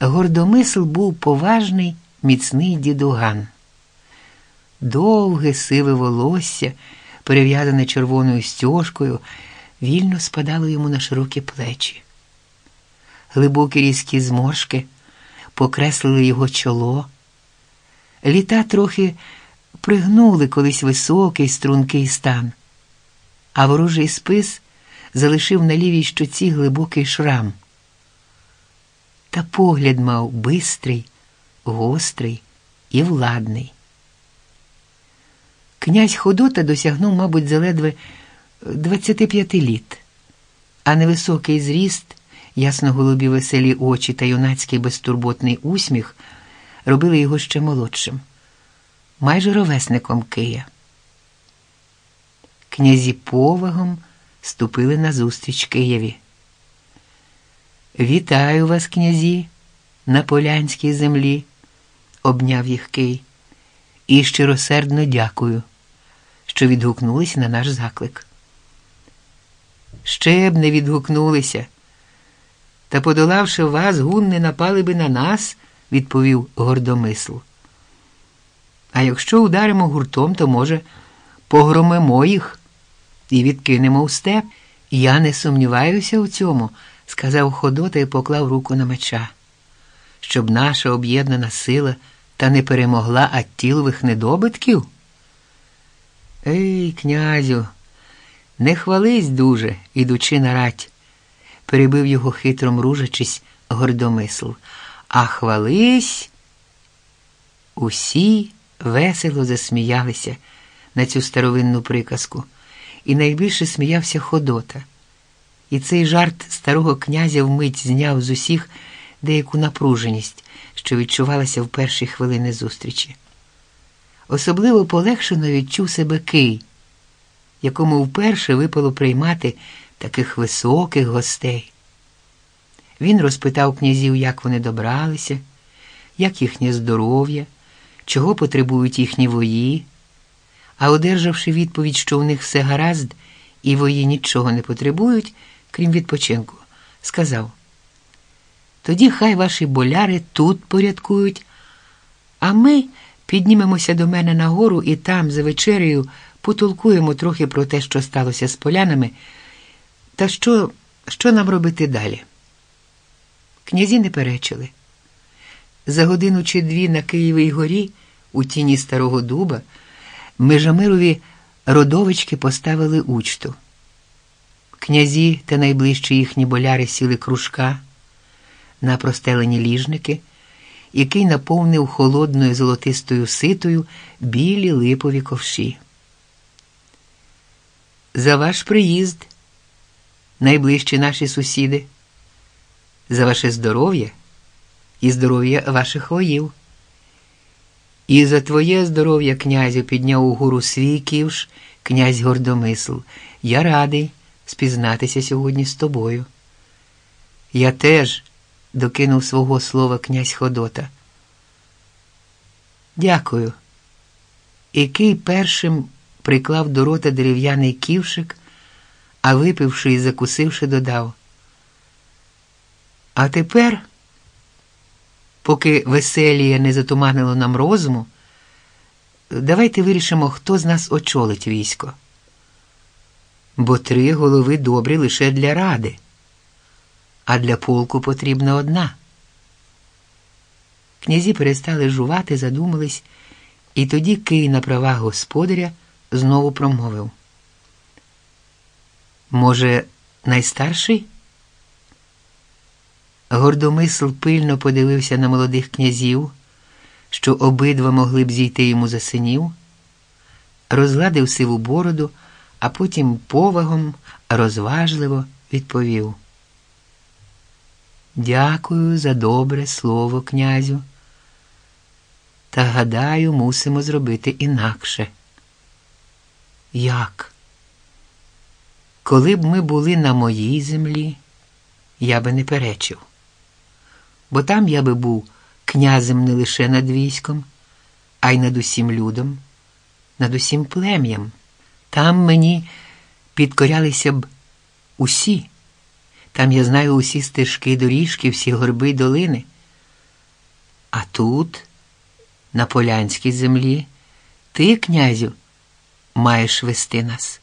Гордомисл був поважний, міцний дідуган. Довге сиве волосся, перев'язане червоною стяжкою, вільно спадало йому на широкі плечі. Глибокі різкі зморшки покреслили його чоло. Літа трохи пригнули колись високий стрункий стан, а ворожий спис залишив на лівій щоці глибокий шрам. Та погляд мав бистрий, гострий і владний. Князь Ходота досягнув, мабуть, заледве 25 літ, а невисокий зріст, ясно-голубі веселі очі та юнацький безтурботний усміх робили його ще молодшим, майже ровесником Кия. Князі повагом ступили назустріч Києві. Вітаю вас, князі, на полянській землі, обняв їх Кий, і щиросердно дякую, що відгукнулись на наш заклик. Ще б не відгукнулися. Та, подолавши вас, гунни напали би на нас, відповів гордомисл. А якщо ударимо гуртом, то, може, погромимо їх і відкинемо в степ. Я не сумніваюся у цьому, сказав Ходота і поклав руку на меча, щоб наша об'єднана сила та не перемогла аттілових недобитків. Ей, князю, не хвались дуже, ідучи на рать, перебив його хитро мружачись гордомисл. А хвались. Усі весело засміялися на цю старовинну приказку, і найбільше сміявся Ходота. І цей жарт старого князя вмить зняв з усіх деяку напруженість, що відчувалася в перші хвилини зустрічі. Особливо полегшено відчув себе Кий, якому вперше випало приймати таких високих гостей. Він розпитав князів, як вони добралися, як їхнє здоров'я, чого потребують їхні вої, а одержавши відповідь, що у них все гаразд і вої нічого не потребують, крім відпочинку, сказав: тоді хай ваші боляри тут порядкують, а ми піднімемося до мене нагору і там, за вечерею, потолкуємо трохи про те, що сталося з полянами, та що, що нам робити далі. Князі не перечили. За годину чи дві на Києвій горі, у тіні старого дуба, Межамирові родовички поставили учту. Князі та найближчі їхні боляри сіли кружка на простелені ліжники, який наповнив холодною золотистою ситою білі липові ковші. За ваш приїзд, найближчі наші сусіди, за ваше здоров'я і здоров'я ваших воїв. І за твоє здоров'я, князю, підняв угору свій ківш, князь гордомисл. Я радий спізнатися сьогодні з тобою. Я теж докинув свого слова князь Ходота. Дякую. Який першим приклав до рота дерев'яний ківшик, а випивши і закусивши, додав. А тепер, поки веселіє не затуманило нам розуму, давайте вирішимо, хто з нас очолить військо. Бо три голови добрі лише для ради, а для полку потрібна одна. Князі перестали жувати, задумались, і тоді Кий на правах господаря знову промовив. Може, найстарший? Гордомисл пильно подивився на молодих князів, що обидва могли б зійти йому за синів, розгладив сиву бороду, а потім повагом розважливо відповів. Дякую за добре слово, князю. Та гадаю, мусимо зробити інакше. Як? Коли б ми були на моїй землі, я би не перечив, бо там я би був князем не лише над військом, а й над усім людом, над усім плем'ям. Там мені підкорялися б усі. Там я знаю усі стежки, доріжки, всі горби долини. А тут, на полянській землі, ти, князю, маєш вести нас.